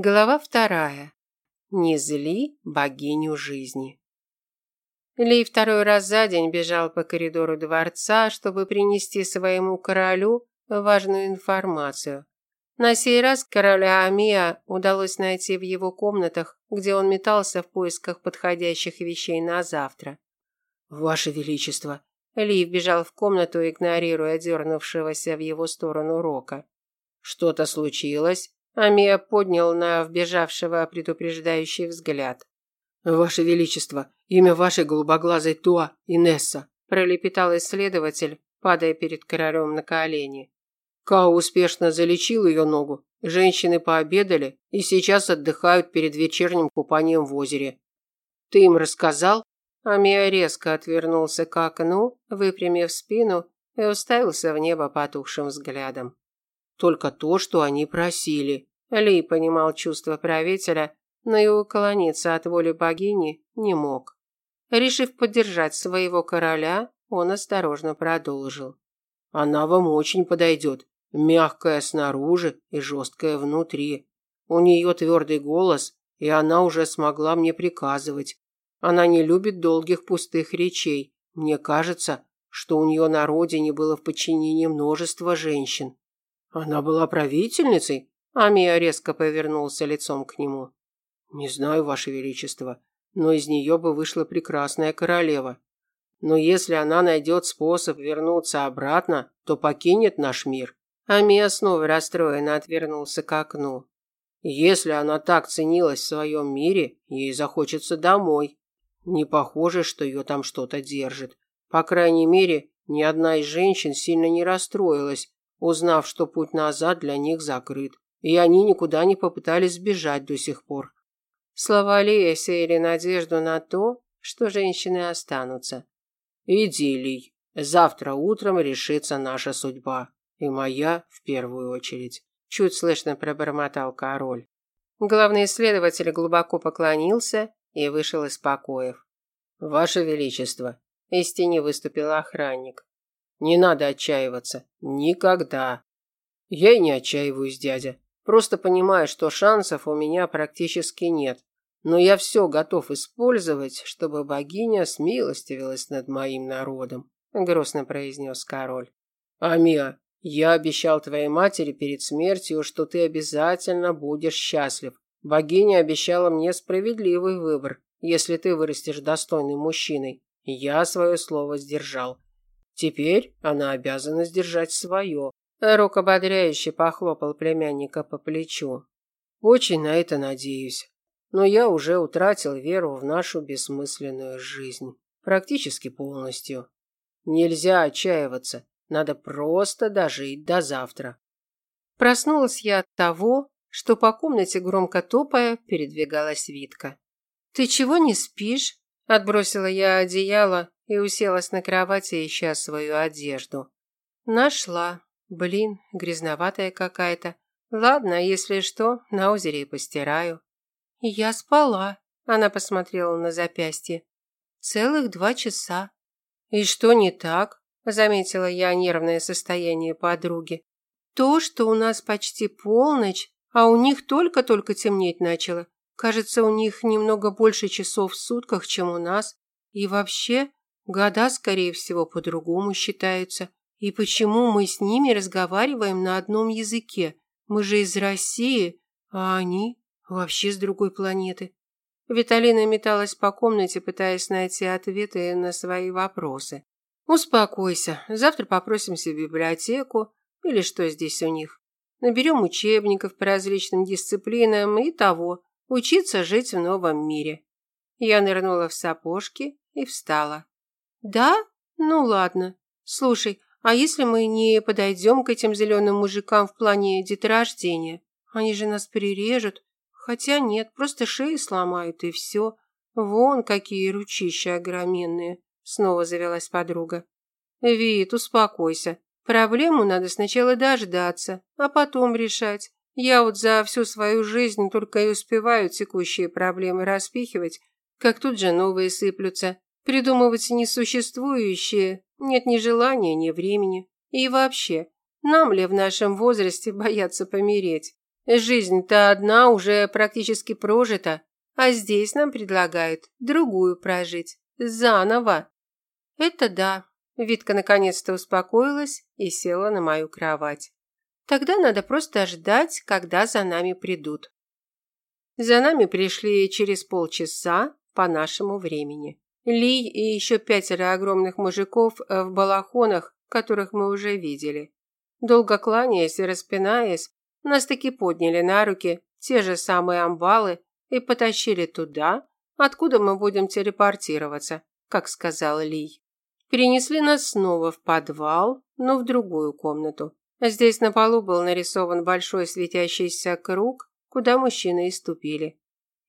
Глава вторая. Не зли богиню жизни. Ли второй раз за день бежал по коридору дворца, чтобы принести своему королю важную информацию. На сей раз короля Амия удалось найти в его комнатах, где он метался в поисках подходящих вещей на завтра. «Ваше Величество!» Ли вбежал в комнату, игнорируя дернувшегося в его сторону Рока. «Что-то случилось?» Амия поднял на вбежавшего предупреждающий взгляд. «Ваше Величество, имя вашей голубоглазой Туа Инесса», пролепетал исследователь, падая перед королем на колени. Као успешно залечил ее ногу. Женщины пообедали и сейчас отдыхают перед вечерним купанием в озере. Ты им рассказал? Амия резко отвернулся к окну, выпрямив спину и уставился в небо потухшим взглядом. Только то, что они просили. Ли понимал чувства правителя, но и уклониться от воли богини не мог. Решив поддержать своего короля, он осторожно продолжил. «Она вам очень подойдет. Мягкая снаружи и жесткая внутри. У нее твердый голос, и она уже смогла мне приказывать. Она не любит долгих пустых речей. Мне кажется, что у нее на родине было в подчинении множество женщин. Она была правительницей? Амия резко повернулся лицом к нему. Не знаю, ваше величество, но из нее бы вышла прекрасная королева. Но если она найдет способ вернуться обратно, то покинет наш мир. Амия снова расстроенно отвернулся к окну. Если она так ценилась в своем мире, ей захочется домой. Не похоже, что ее там что-то держит. По крайней мере, ни одна из женщин сильно не расстроилась, узнав, что путь назад для них закрыт и они никуда не попытались сбежать до сих пор. Слова Лея сеяли надежду на то, что женщины останутся. «Иди, Лий, завтра утром решится наша судьба, и моя в первую очередь», – чуть слышно пробормотал король. Главный исследователь глубоко поклонился и вышел из покоев. «Ваше Величество», – из тени выступил охранник. «Не надо отчаиваться. Никогда». «Я и не отчаиваюсь, дядя. Просто понимаю, что шансов у меня практически нет. Но я все готов использовать, чтобы богиня смилостивилась над моим народом, грустно произнес король. Амия, я обещал твоей матери перед смертью, что ты обязательно будешь счастлив. Богиня обещала мне справедливый выбор, если ты вырастешь достойным мужчиной. Я свое слово сдержал. Теперь она обязана сдержать свое. Рок ободряюще похлопал племянника по плечу. Очень на это надеюсь. Но я уже утратил веру в нашу бессмысленную жизнь. Практически полностью. Нельзя отчаиваться. Надо просто дожить до завтра. Проснулась я от того, что по комнате громко топая передвигалась Витка. «Ты чего не спишь?» Отбросила я одеяло и уселась на кровати, ища свою одежду. Нашла. Блин, грязноватая какая-то. Ладно, если что, на озере и постираю. Я спала. Она посмотрела на запястье. Целых два часа. И что не так? Заметила я нервное состояние подруги. То, что у нас почти полночь, а у них только-только темнеть начало. Кажется, у них немного больше часов в сутках, чем у нас. И вообще, года, скорее всего, по-другому считаются. И почему мы с ними разговариваем на одном языке? Мы же из России, а они вообще с другой планеты. Виталина металась по комнате, пытаясь найти ответы на свои вопросы. Успокойся. Завтра попросимся в библиотеку или что здесь у них. Наберем учебников по различным дисциплинам и того, учиться жить в новом мире. Я нырнула в сапожки и встала. Да? Ну ладно. Слушай, а если мы не подойдем к этим зеленым мужикам в плане деторождения? Они же нас перережут. Хотя нет, просто шеи сломают и все. Вон какие ручища огроменные. Снова завелась подруга. Вит, успокойся. Проблему надо сначала дождаться, а потом решать. Я вот за всю свою жизнь только и успеваю текущие проблемы распихивать, как тут же новые сыплются. Придумывать несуществующие нет ни желания, ни времени. И вообще, нам ли в нашем возрасте бояться помереть? Жизнь-то одна уже практически прожита, а здесь нам предлагают другую прожить, заново. Это да. Витка наконец-то успокоилась и села на мою кровать. Тогда надо просто ждать, когда за нами придут. За нами пришли через полчаса по нашему времени. Ли и еще пятеро огромных мужиков в балахонах, которых мы уже видели. Долго кланяясь и распинаясь, нас таки подняли на руки те же самые амбалы и потащили туда, откуда мы будем телепортироваться, как сказал Ли. Перенесли нас снова в подвал, но в другую комнату. Здесь на полу был нарисован большой светящийся круг, куда мужчины и ступили.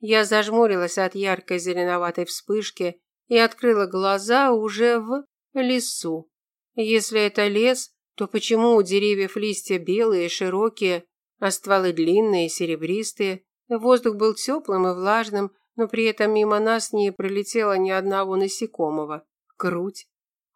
Я зажмурилась от яркой зеленоватой вспышки и открыла глаза уже в лесу. Если это лес, то почему у деревьев листья белые и широкие, а стволы длинные и серебристые? Воздух был теплым и влажным, но при этом мимо нас не пролетело ни одного насекомого. Круть.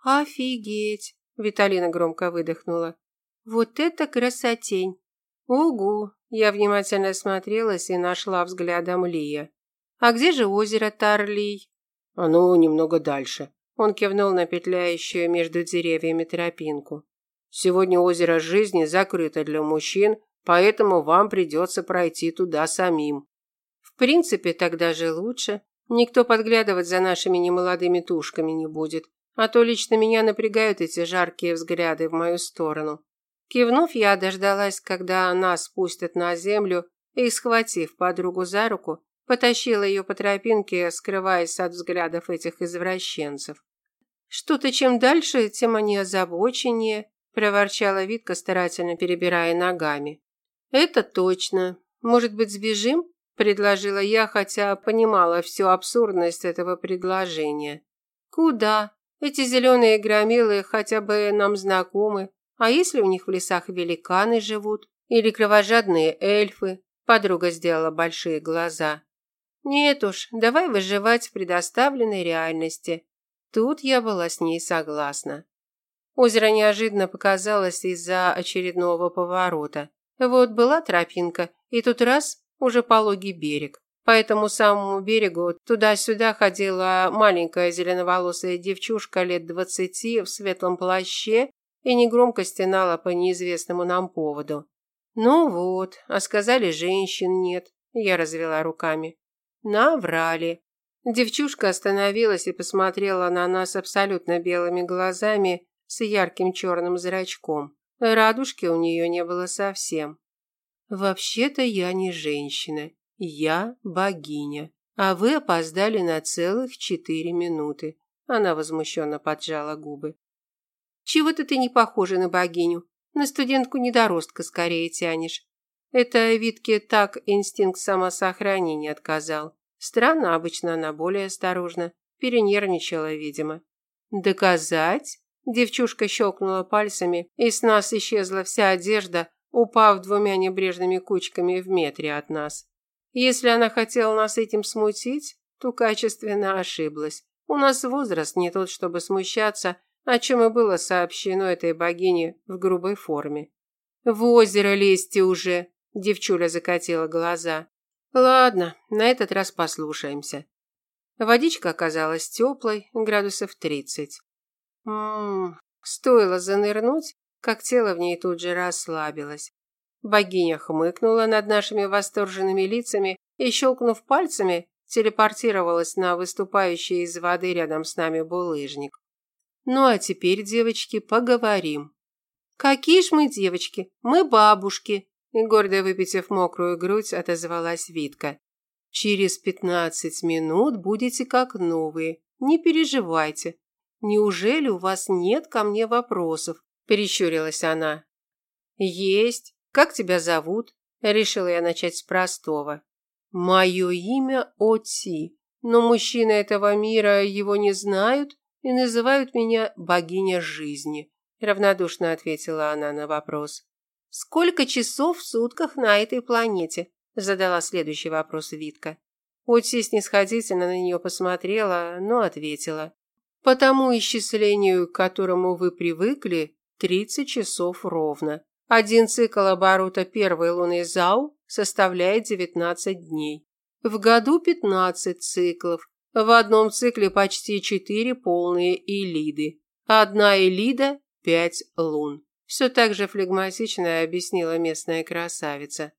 Офигеть, Виталина громко выдохнула. Вот это красотень. Угу. Я внимательно осмотрелась и нашла взглядом Лия. А где же озеро Тарлий? Оно немного дальше. Он кивнул на петляющую между деревьями тропинку. Сегодня озеро жизни закрыто для мужчин, поэтому вам придется пройти туда самим. В принципе, тогда же лучше. Никто подглядывать за нашими немолодыми тушками не будет, а то лично меня напрягают эти жаркие взгляды в мою сторону. Кивнув, я дождалась, когда нас спустят на землю, и, схватив подругу за руку, потащила ее по тропинке, скрываясь от взглядов этих извращенцев. Что-то чем дальше, тем они озабоченнее, проворчала Витка, старательно перебирая ногами. Это точно. Может быть, сбежим? предложила я, хотя понимала всю абсурдность этого предложения. Куда? Эти зеленые громилы хотя бы нам знакомы. А если у них в лесах великаны живут или кровожадные эльфы? Подруга сделала большие глаза. Нет уж, давай выживать в предоставленной реальности. Тут я была с ней согласна. Озеро неожиданно показалось из-за очередного поворота. Вот была тропинка, и тут раз уже пологий берег. По этому самому берегу туда-сюда ходила маленькая зеленоволосая девчушка лет двадцати в светлом плаще и негромко стенала по неизвестному нам поводу. Ну вот, а сказали, женщин нет. Я развела руками. Наврали. Девчушка остановилась и посмотрела на нас абсолютно белыми глазами с ярким черным зрачком. Радужки у нее не было совсем. Вообще-то я не женщина, я богиня, а вы опоздали на целых четыре минуты. Она возмущенно поджала губы. Чего-то ты не похожа на богиню, на студентку-недоростка скорее тянешь. Это Витке так инстинкт самосохранения отказал. Странно, обычно она более осторожна. Перенервничала, видимо. «Доказать?» Девчушка щелкнула пальцами, и с нас исчезла вся одежда, упав двумя небрежными кучками в метре от нас. Если она хотела нас этим смутить, то качественно ошиблась. У нас возраст не тот, чтобы смущаться, о чем и было сообщено этой богине в грубой форме. «В озеро лезьте уже!» – девчуля закатила глаза. Ладно, на этот раз послушаемся. Водичка оказалась теплой, градусов тридцать. Ммм, стоило занырнуть, как тело в ней тут же расслабилось. Богиня хмыкнула над нашими восторженными лицами и, щелкнув пальцами, телепортировалась на выступающий из воды рядом с нами булыжник. Ну а теперь, девочки, поговорим. Какие ж мы девочки? Мы бабушки, и гордо выпитив мокрую грудь, отозвалась Витка. Через пятнадцать минут будете как новые. Не переживайте. Неужели у вас нет ко мне вопросов? Перещурилась она. Есть. Как тебя зовут? Решила я начать с простого. Мое имя Оти, но мужчины этого мира его не знают и называют меня богиня жизни. Равнодушно ответила она на вопрос. Сколько часов в сутках на этой планете? Задала следующий вопрос Витка. Отси снисходительно на нее посмотрела, но ответила. По тому исчислению, к которому вы привыкли, 30 часов ровно. Один цикл оборота первой луны Зау составляет 19 дней. В году 15 циклов. В одном цикле почти 4 полные элиды. Одна элида – 5 лун. Все так же флегматично объяснила местная красавица.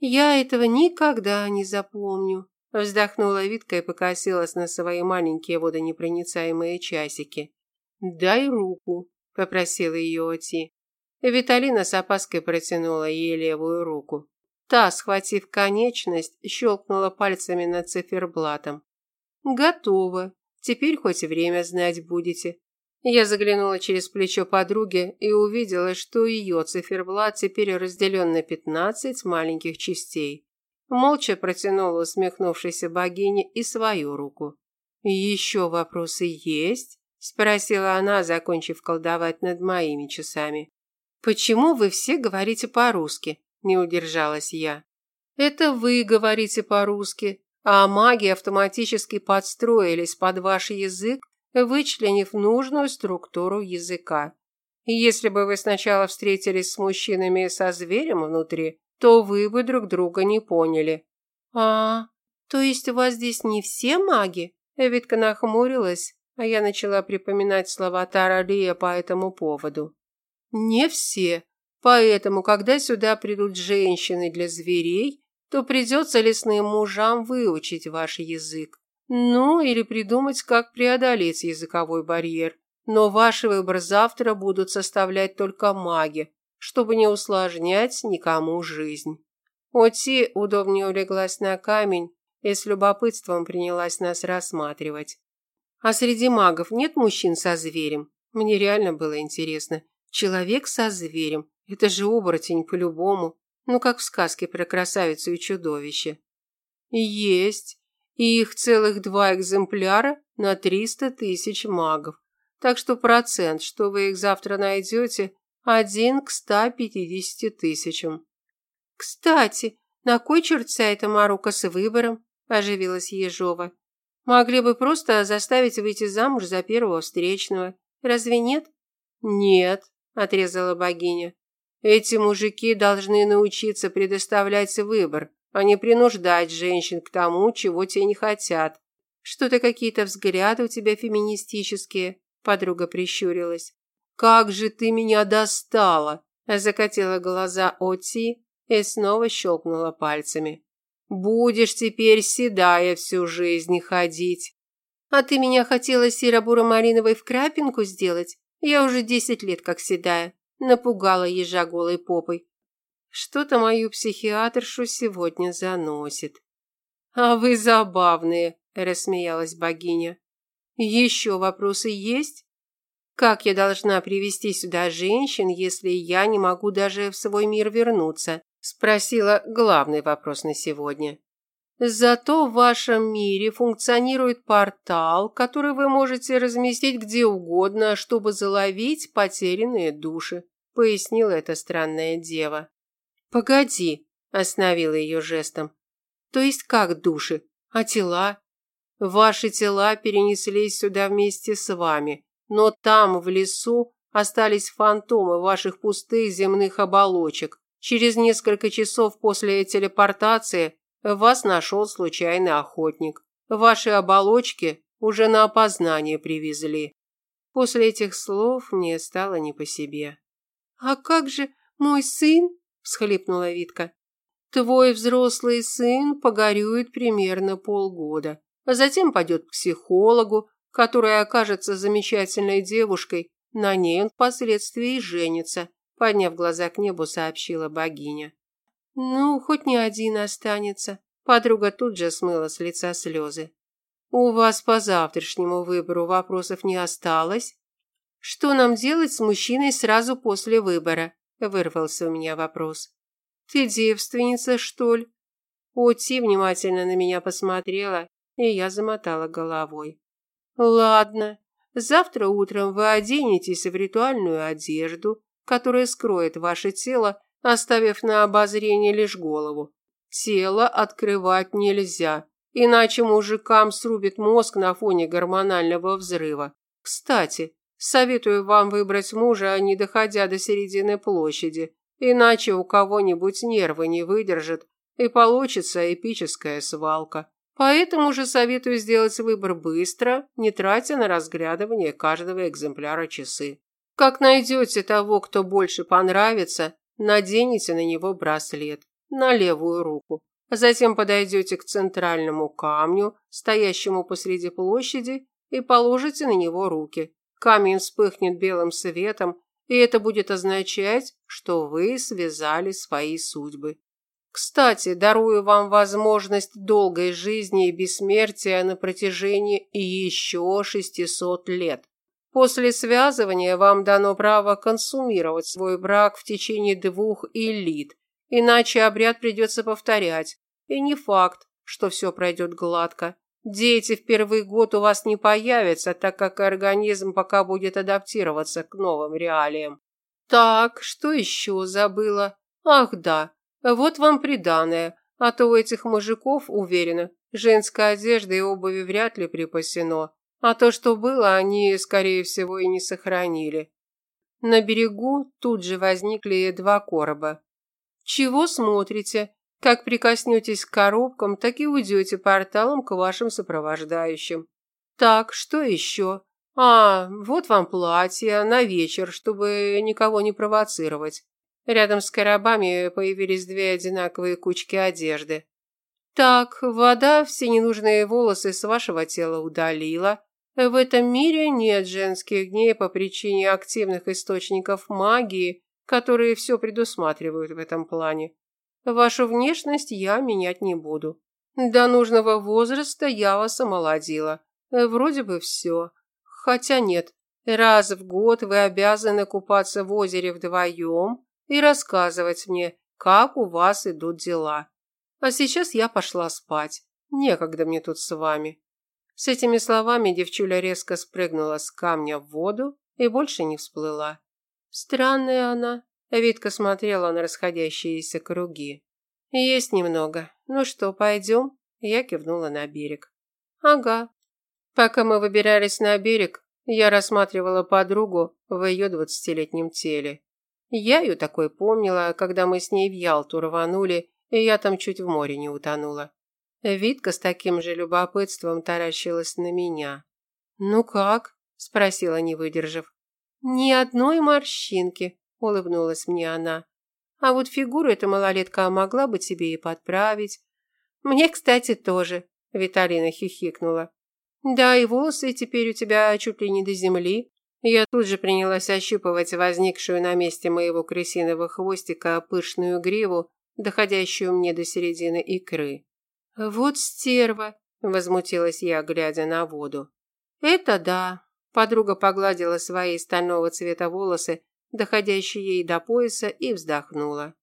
«Я этого никогда не запомню», – вздохнула Витка и покосилась на свои маленькие водонепроницаемые часики. «Дай руку», – попросила ее Оти. Виталина с опаской протянула ей левую руку. Та, схватив конечность, щелкнула пальцами над циферблатом. «Готово. Теперь хоть время знать будете». Я заглянула через плечо подруги и увидела, что ее циферблат теперь разделен на пятнадцать маленьких частей. Молча протянула усмехнувшейся богине и свою руку. «Еще вопросы есть?» – спросила она, закончив колдовать над моими часами. «Почему вы все говорите по-русски?» – не удержалась я. «Это вы говорите по-русски, а маги автоматически подстроились под ваш язык, вычленив нужную структуру языка. Если бы вы сначала встретились с мужчинами со зверем внутри, то вы бы друг друга не поняли». «А, то есть у вас здесь не все маги?» Эвитка нахмурилась, а я начала припоминать слова Таралия по этому поводу. Не все. Поэтому, когда сюда придут женщины для зверей, то придется лесным мужам выучить ваш язык. Ну, или придумать, как преодолеть языковой барьер. Но ваш выбор завтра будут составлять только маги, чтобы не усложнять никому жизнь. Оти удобнее улеглась на камень и с любопытством принялась нас рассматривать. А среди магов нет мужчин со зверем? Мне реально было интересно, Человек со зверем. Это же оборотень по-любому. Ну, как в сказке про красавицу и чудовище. Есть. И их целых два экземпляра на триста тысяч магов. Так что процент, что вы их завтра найдете, один к ста пятидесяти тысячам. Кстати, на кой черт вся эта марука с выбором? Оживилась Ежова. Могли бы просто заставить выйти замуж за первого встречного. Разве нет? Нет, отрезала богиня. Эти мужики должны научиться предоставлять выбор, а не принуждать женщин к тому, чего те не хотят. Что-то какие-то взгляды у тебя феминистические, подруга прищурилась. Как же ты меня достала, закатила глаза Оти и снова щелкнула пальцами. Будешь теперь седая всю жизнь ходить. А ты меня хотела серо-буро-малиновой в крапинку сделать? Я уже десять лет как седая. Напугала ежа голой попой. Что-то мою психиатршу сегодня заносит. А вы забавные, рассмеялась богиня. Еще вопросы есть? Как я должна привести сюда женщин, если я не могу даже в свой мир вернуться? Спросила главный вопрос на сегодня. Зато в вашем мире функционирует портал, который вы можете разместить где угодно, чтобы заловить потерянные души, пояснила эта странная дева. Погоди, остановила ее жестом. То есть как души? А тела? Ваши тела перенеслись сюда вместе с вами, но там, в лесу, остались фантомы ваших пустых земных оболочек. Через несколько часов после телепортации вас нашел случайный охотник. Ваши оболочки уже на опознание привезли. После этих слов мне стало не по себе. А как же мой сын? Всхлипнула Витка. Твой взрослый сын погорюет примерно полгода, а затем пойдет к психологу, которая окажется замечательной девушкой, на ней он впоследствии женится, подняв глаза к небу, сообщила богиня. Ну, хоть не один останется. Подруга тут же смыла с лица слезы. У вас по завтрашнему выбору вопросов не осталось? Что нам делать с мужчиной сразу после выбора? Вырвался у меня вопрос. Ты девственница, что ли? Ути внимательно на меня посмотрела, и я замотала головой. Ладно, завтра утром вы оденетесь в ритуальную одежду, которая скроет ваше тело оставив на обозрение лишь голову. Тело открывать нельзя, иначе мужикам срубит мозг на фоне гормонального взрыва. Кстати, советую вам выбрать мужа, не доходя до середины площади, иначе у кого-нибудь нервы не выдержат, и получится эпическая свалка. Поэтому же советую сделать выбор быстро, не тратя на разглядывание каждого экземпляра часы. Как найдете того, кто больше понравится, наденете на него браслет, на левую руку. Затем подойдете к центральному камню, стоящему посреди площади, и положите на него руки. Камень вспыхнет белым светом, и это будет означать, что вы связали свои судьбы. Кстати, дарую вам возможность долгой жизни и бессмертия на протяжении еще 600 лет. После связывания вам дано право консумировать свой брак в течение двух элит, иначе обряд придется повторять. И не факт, что все пройдет гладко. Дети в первый год у вас не появятся, так как организм пока будет адаптироваться к новым реалиям. Так, что еще забыла? Ах да, вот вам приданое, а то у этих мужиков, уверена, женской одежды и обуви вряд ли припасено, а то, что было, они, скорее всего, и не сохранили. На берегу тут же возникли два короба. «Чего смотрите? Как прикоснетесь к коробкам, так и уйдете порталом к вашим сопровождающим. Так, что еще? А, вот вам платье на вечер, чтобы никого не провоцировать. Рядом с коробами появились две одинаковые кучки одежды. Так, вода все ненужные волосы с вашего тела удалила. В этом мире нет женских дней по причине активных источников магии, которые все предусматривают в этом плане. Вашу внешность я менять не буду. До нужного возраста я вас омолодила. Вроде бы все. Хотя нет, раз в год вы обязаны купаться в озере вдвоем, и рассказывать мне, как у вас идут дела. А сейчас я пошла спать. Некогда мне тут с вами. С этими словами девчуля резко спрыгнула с камня в воду и больше не всплыла. Странная она. Витка смотрела на расходящиеся круги. Есть немного. Ну что, пойдем? Я кивнула на берег. Ага. Пока мы выбирались на берег, я рассматривала подругу в ее двадцатилетнем теле. Я ее такой помнила, когда мы с ней в Ялту рванули, и я там чуть в море не утонула. Витка с таким же любопытством таращилась на меня. «Ну как?» – спросила, не выдержав. «Ни одной морщинки», – улыбнулась мне она. «А вот фигуру эта малолетка могла бы тебе и подправить». «Мне, кстати, тоже», – Виталина хихикнула. «Да, и волосы теперь у тебя чуть ли не до земли. Я тут же принялась ощупывать возникшую на месте моего крысиного хвостика пышную гриву, доходящую мне до середины икры. «Вот стерва!» – возмутилась я, глядя на воду. «Это да!» – подруга погладила свои стального цвета волосы, доходящие ей до пояса, и вздохнула.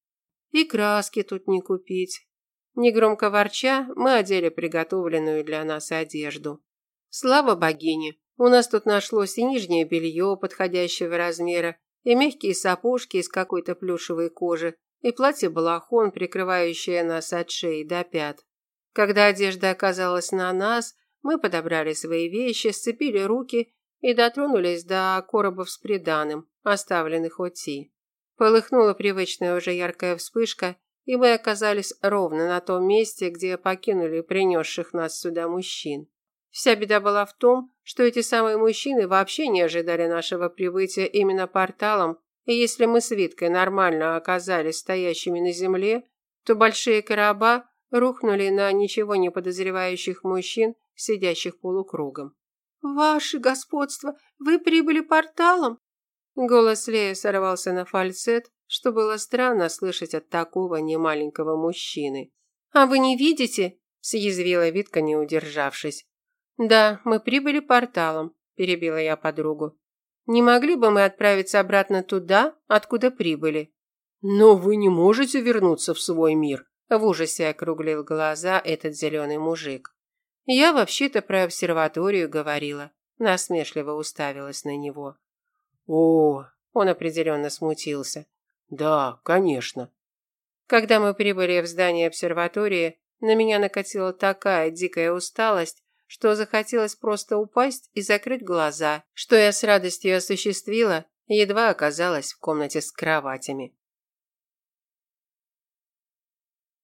«И краски тут не купить!» Негромко ворча, мы одели приготовленную для нас одежду. Слава богине! У нас тут нашлось и нижнее белье подходящего размера, и мягкие сапожки из какой-то плюшевой кожи, и платье-балахон, прикрывающее нас от шеи до пят. Когда одежда оказалась на нас, мы подобрали свои вещи, сцепили руки и дотронулись до коробов с приданым, оставленных Оти. Полыхнула привычная уже яркая вспышка, и мы оказались ровно на том месте, где покинули принесших нас сюда мужчин. Вся беда была в том, что эти самые мужчины вообще не ожидали нашего прибытия именно порталом, и если мы с Виткой нормально оказались стоящими на земле, то большие короба рухнули на ничего не подозревающих мужчин, сидящих полукругом. «Ваше господство, вы прибыли порталом?» Голос Лея сорвался на фальцет, что было странно слышать от такого немаленького мужчины. «А вы не видите?» – съязвила Витка, не удержавшись. «Да, мы прибыли порталом», – перебила я подругу. «Не могли бы мы отправиться обратно туда, откуда прибыли?» «Но вы не можете вернуться в свой мир», – в ужасе округлил глаза этот зеленый мужик. «Я вообще-то про обсерваторию говорила», – насмешливо уставилась на него. «О!» – он определенно смутился. «Да, конечно». Когда мы прибыли в здание обсерватории, на меня накатила такая дикая усталость, что захотелось просто упасть и закрыть глаза, что я с радостью осуществила, едва оказалась в комнате с кроватями.